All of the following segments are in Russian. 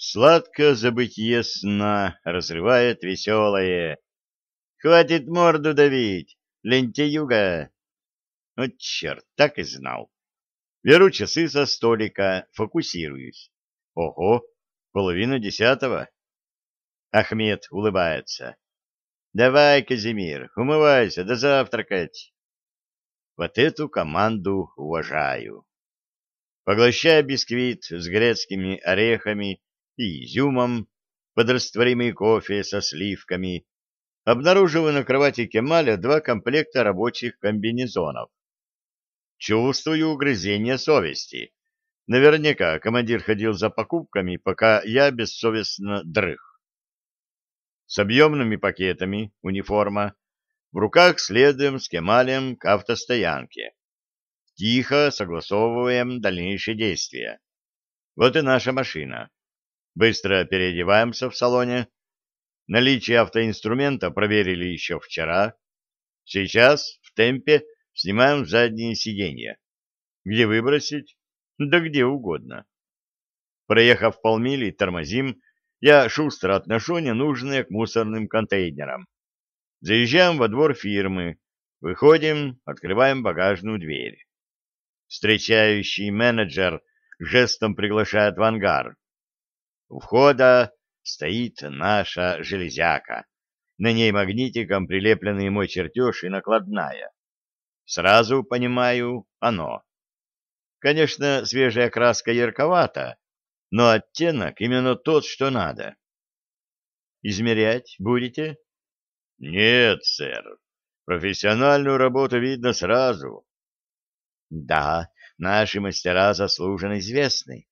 Сладко забытье сна разрывает веселое. Хватит морду давить, лентяюга. Ну, черт, так и знал. Беру часы со столика, фокусируюсь. Ого, половина десятого. Ахмед улыбается. Давай, Казимир, умывайся, да завтракать. Вот эту команду уважаю. Поглощая бисквит с грецкими орехами и изюмом, подрастворимый кофе со сливками, обнаруживаю на кровати Кемаля два комплекта рабочих комбинезонов. Чувствую угрызение совести. Наверняка командир ходил за покупками, пока я бессовестно дрых. С объемными пакетами, униформа, в руках следуем с Кемалем к автостоянке. Тихо согласовываем дальнейшие действия. Вот и наша машина. Быстро переодеваемся в салоне. Наличие автоинструмента проверили еще вчера. Сейчас в темпе снимаем задние сиденья. Где выбросить? Да где угодно. Проехав полмили, тормозим. Я шустро отношу ненужные к мусорным контейнерам. Заезжаем во двор фирмы. Выходим, открываем багажную дверь. Встречающий менеджер жестом приглашает в ангар. У входа стоит наша железяка. На ней магнитиком прилепленный мой чертеж и накладная. Сразу понимаю, оно. Конечно, свежая краска ярковата, но оттенок именно тот, что надо. Измерять будете? Нет, сэр. Профессиональную работу видно сразу. Да, наши мастера заслуженно известны.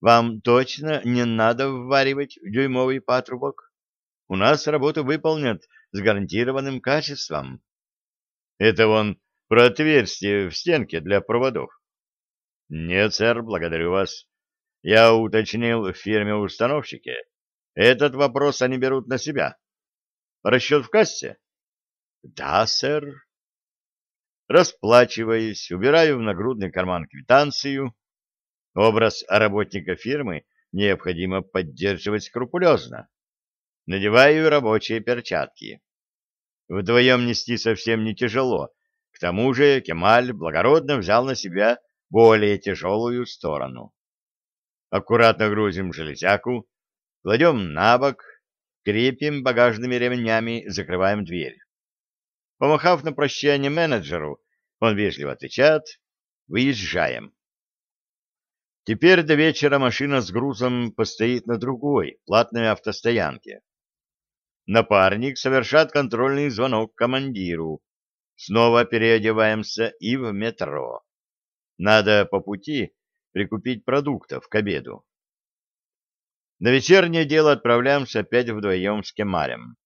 Вам точно не надо вваривать дюймовый патрубок? У нас работу выполнят с гарантированным качеством. Это вон про отверстие в стенке для проводов. Нет, сэр, благодарю вас. Я уточнил в фирме-установщике. Этот вопрос они берут на себя. Расчет в кассе? Да, сэр. Расплачиваясь, убираю в нагрудный карман квитанцию, Образ работника фирмы необходимо поддерживать скрупулезно. Надеваю рабочие перчатки. Вдвоем нести совсем не тяжело. К тому же Кемаль благородно взял на себя более тяжелую сторону. Аккуратно грузим железяку, кладем на бок, крепим багажными ремнями, закрываем дверь. Помахав на прощание менеджеру, он вежливо отвечает «Выезжаем». Теперь до вечера машина с грузом постоит на другой, платной автостоянке. Напарник совершает контрольный звонок командиру. Снова переодеваемся и в метро. Надо по пути прикупить продуктов к обеду. На вечернее дело отправляемся опять вдвоем с Кемарем.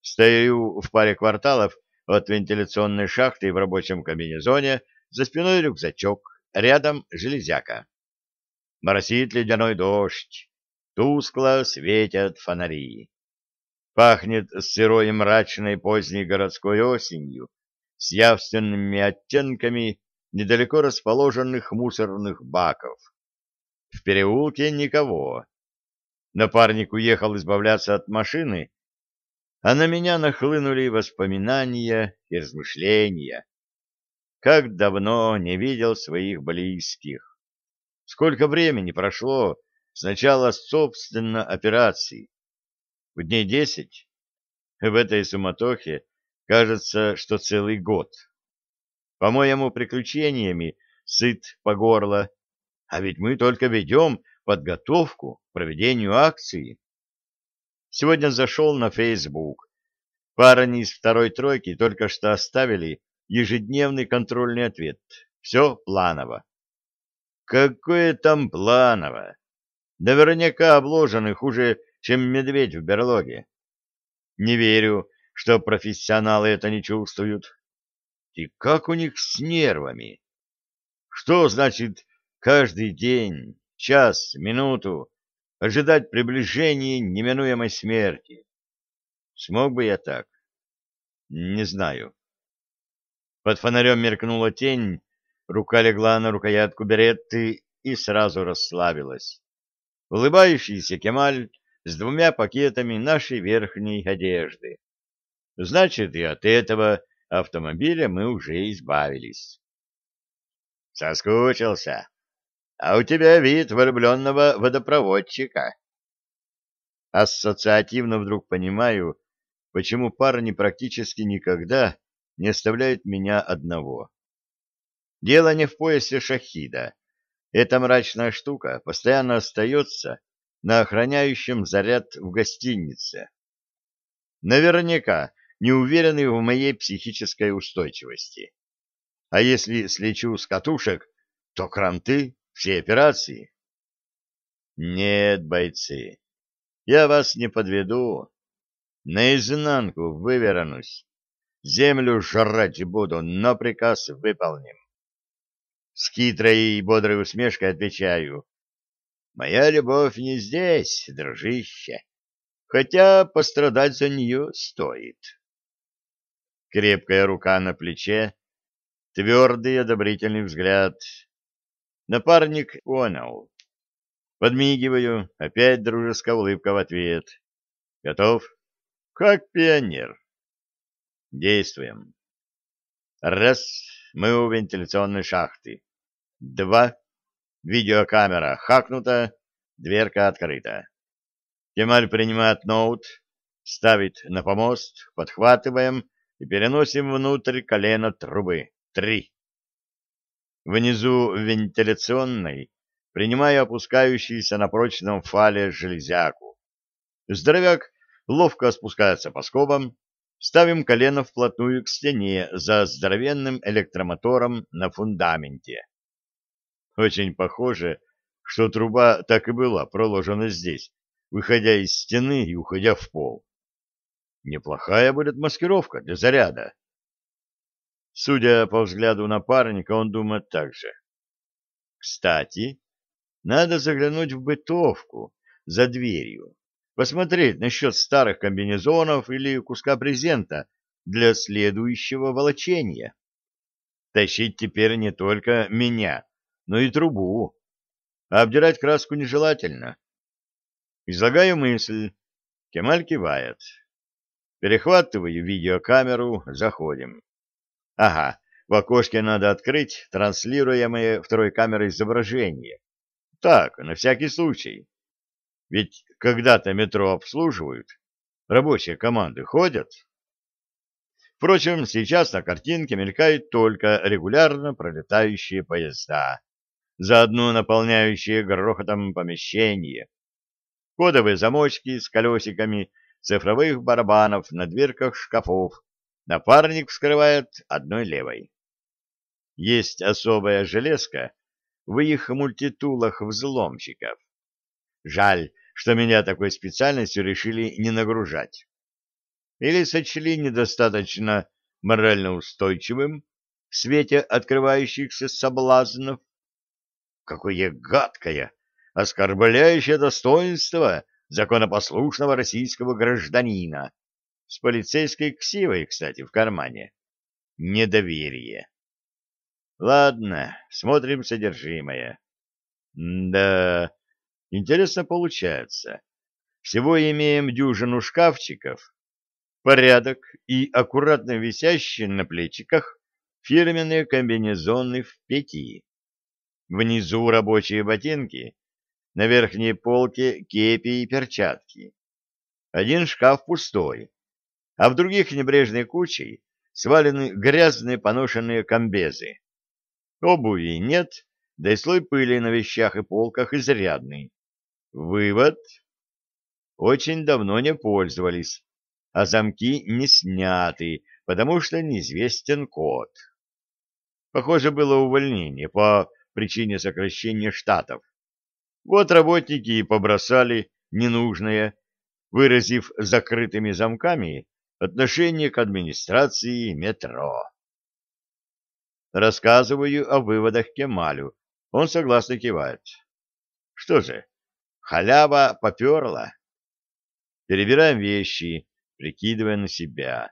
Стою в паре кварталов от вентиляционной шахты в рабочем комбинезоне, за спиной рюкзачок, рядом железяка. Моросит ледяной дождь, тускло светят фонари. Пахнет сырой мрачной поздней городской осенью, с явственными оттенками недалеко расположенных мусорных баков. В переулке никого. Напарник уехал избавляться от машины, а на меня нахлынули воспоминания и размышления. Как давно не видел своих близких. Сколько времени прошло с начала, собственно, операции? В дней десять? В этой суматохе кажется, что целый год. По-моему, приключениями сыт по горло, а ведь мы только ведем подготовку к проведению акции. Сегодня зашел на Facebook. Парни из второй тройки только что оставили ежедневный контрольный ответ. Все планово. Какое там планово? Наверняка обложены хуже, чем медведь в берлоге. Не верю, что профессионалы это не чувствуют. И как у них с нервами? Что значит каждый день, час, минуту ожидать приближения неминуемой смерти? Смог бы я так? Не знаю. Под фонарем мелькнула тень, Рука легла на рукоятку беретты и сразу расслабилась. улыбающийся Кемаль с двумя пакетами нашей верхней одежды. Значит, и от этого автомобиля мы уже избавились. Соскучился. А у тебя вид влюбленного водопроводчика. Ассоциативно вдруг понимаю, почему парни практически никогда не оставляют меня одного. Дело не в поясе шахида. Эта мрачная штука постоянно остается на охраняющем заряд в гостинице. Наверняка не уверены в моей психической устойчивости. А если слечу с катушек, то кранты, все операции. Нет, бойцы, я вас не подведу. Наизнанку вывернусь. Землю жрать буду, но приказ выполним. С хитрой и бодрой усмешкой отвечаю. Моя любовь не здесь, дружище, хотя пострадать за нее стоит. Крепкая рука на плече, твердый одобрительный взгляд. Напарник понял. Подмигиваю, опять дружеская улыбка в ответ. Готов? Как пионер. Действуем. Раз, мы у вентиляционной шахты. Два, видеокамера хакнута, дверка открыта. Кемаль принимает ноут, ставит на помост, подхватываем и переносим внутрь колено трубы. Три. Внизу вентиляционной принимаю опускающийся на прочном фале железяку. Здоровяк ловко спускается по скобам, ставим колено вплотную к стене за здоровенным электромотором на фундаменте. Очень похоже, что труба так и была проложена здесь, выходя из стены и уходя в пол. Неплохая будет маскировка для заряда. Судя по взгляду напарника, он думает так же. Кстати, надо заглянуть в бытовку за дверью, посмотреть насчет старых комбинезонов или куска презента для следующего волочения. Тащить теперь не только меня, но и трубу. А обдирать краску нежелательно. Излагаю мысль. Кемаль кивает. Перехватываю видеокамеру, заходим. Ага, в окошке надо открыть транслируемое второй камерой изображение. Так, на всякий случай. Ведь когда-то метро обслуживают, рабочие команды ходят. Впрочем, сейчас на картинке мелькают только регулярно пролетающие поезда, заодно наполняющие грохотом помещение. Кодовые замочки с колесиками цифровых барабанов на дверках шкафов напарник вскрывает одной левой. Есть особая железка в их мультитулах взломщиков. Жаль, что меня такой специальностью решили не нагружать. Или сочли недостаточно морально устойчивым в свете открывающихся соблазнов. Какое гадкое, оскорбляющее достоинство законопослушного российского гражданина, с полицейской ксивой, кстати, в кармане. Недоверие. Ладно, смотрим содержимое. да, интересно получается. Всего имеем дюжину шкафчиков, порядок и аккуратно висящие на плечиках фирменные комбинезоны в пяти. Внизу рабочие ботинки, на верхней полке кепи и перчатки. Один шкаф пустой, а в других небрежной кучей свалены грязные поношенные комбезы. Обуви нет, да и слой пыли на вещах и полках изрядный. Вывод. Очень давно не пользовались, а замки не сняты, потому что неизвестен код. Похоже, было увольнение по причине сокращения штатов. Вот работники и побросали ненужное, выразив закрытыми замками отношение к администрации метро. Рассказываю о выводах Кемалю. Он согласно кивает. Что же, халява поперла. Перебираем вещи, прикидывая на себя.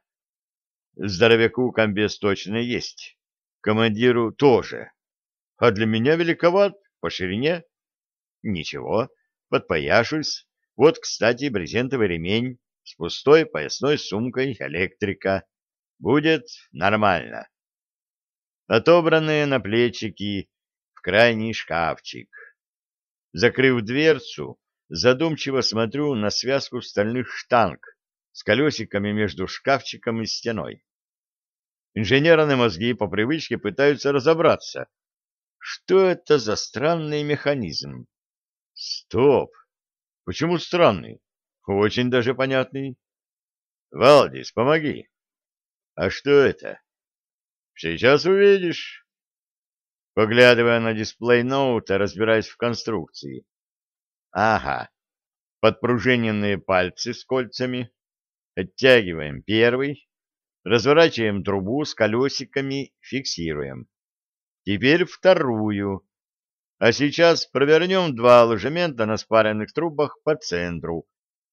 Здоровяку комбез точно есть. Командиру тоже. А для меня великоват по ширине. Ничего, подпояшусь. Вот, кстати, брезентовый ремень с пустой поясной сумкой электрика. Будет нормально. Отобранные на плечики в крайний шкафчик. Закрыв дверцу, задумчиво смотрю на связку стальных штанг с колесиками между шкафчиком и стеной. Инженерные мозги по привычке пытаются разобраться, что это за странный механизм. Стоп! Почему странный? Очень даже понятный. Валдис, помоги. А что это? Сейчас увидишь. Поглядывая на дисплей ноута, разбираясь в конструкции. Ага. Подпружиненные пальцы с кольцами. Оттягиваем первый. Разворачиваем трубу с колесиками, фиксируем. Теперь вторую. А сейчас провернем два ложемента на спаренных трубах по центру.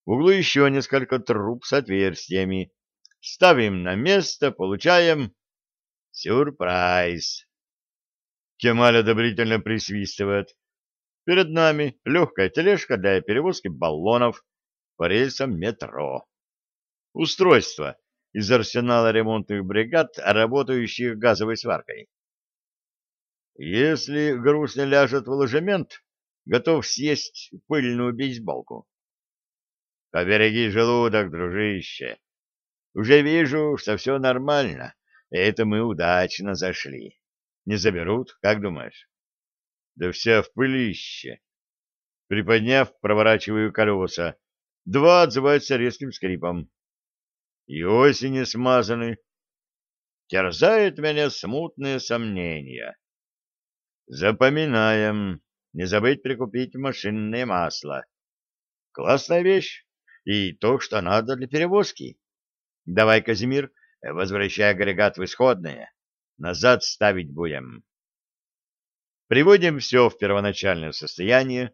В углу еще несколько труб с отверстиями. Ставим на место, получаем... Сюрприз! Кемаль одобрительно присвистывает. Перед нами легкая тележка для перевозки баллонов по рельсам метро. Устройство из арсенала ремонтных бригад, работающих газовой сваркой. Если груз не ляжет в ложемент, готов съесть пыльную бейсболку. Побереги желудок, дружище. Уже вижу, что все нормально. Это мы удачно зашли. Не заберут, как думаешь? Да вся в пылище. Приподняв, проворачиваю колеса. Два отзываются резким скрипом. И осени смазаны. Терзают меня смутные сомнения. Запоминаем. Не забыть прикупить машинное масло. Классная вещь. И то, что надо для перевозки. Давай, Казимир, возвращай агрегат в исходное. Назад ставить будем. Приводим все в первоначальное состояние.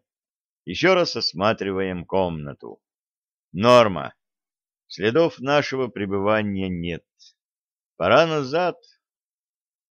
Еще раз осматриваем комнату. Норма. Следов нашего пребывания нет. Пора назад.